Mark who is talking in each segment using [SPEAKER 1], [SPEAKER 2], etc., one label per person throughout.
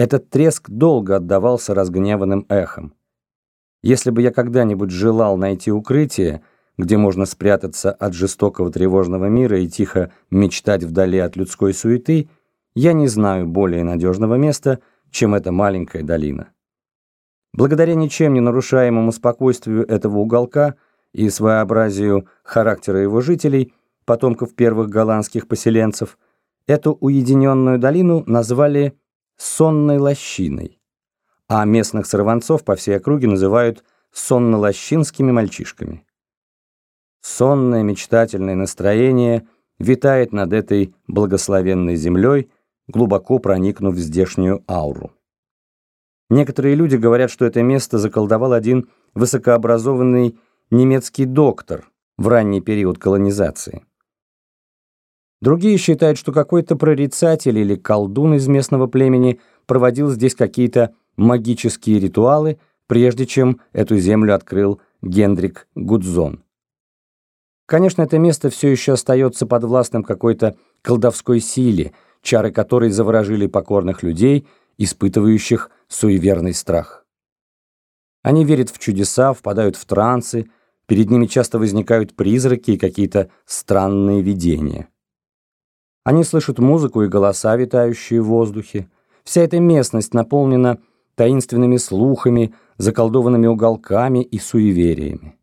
[SPEAKER 1] Этот треск долго отдавался разгневанным эхом. Если бы я когда-нибудь желал найти укрытие, где можно спрятаться от жестокого тревожного мира и тихо мечтать вдали от людской суеты, я не знаю более надежного места, чем эта маленькая долина. Благодаря ничем не нарушаемому спокойствию этого уголка и своеобразию характера его жителей, потомков первых голландских поселенцев, эту уединенную долину назвали «сонной лощиной» а местных сорванцов по всей округе называют сонно-лощинскими мальчишками. Сонное мечтательное настроение витает над этой благословенной землей, глубоко проникнув в здешнюю ауру. Некоторые люди говорят, что это место заколдовал один высокообразованный немецкий доктор в ранний период колонизации. Другие считают, что какой-то прорицатель или колдун из местного племени проводил здесь какие-то магические ритуалы, прежде чем эту землю открыл Гендрик Гудзон. Конечно, это место все еще остается подвластным какой-то колдовской силе, чары которой заворожили покорных людей, испытывающих суеверный страх. Они верят в чудеса, впадают в трансы, перед ними часто возникают призраки и какие-то странные видения. Они слышат музыку и голоса, витающие в воздухе. Вся эта местность наполнена таинственными слухами, заколдованными уголками и суевериями.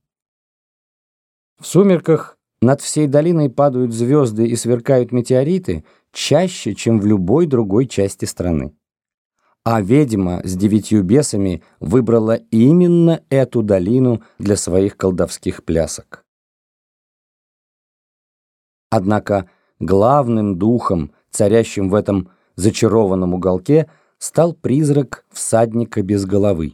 [SPEAKER 1] В сумерках над всей долиной падают звезды и сверкают метеориты чаще, чем в любой другой части страны. А ведьма с девятью бесами выбрала именно эту долину для своих колдовских плясок. Однако главным духом, царящим в этом зачарованном уголке, стал призрак всадника без головы.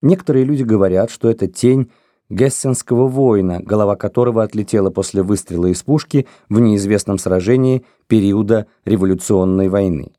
[SPEAKER 1] Некоторые люди говорят, что это тень гессенского воина, голова которого отлетела после выстрела из пушки в неизвестном сражении периода революционной войны.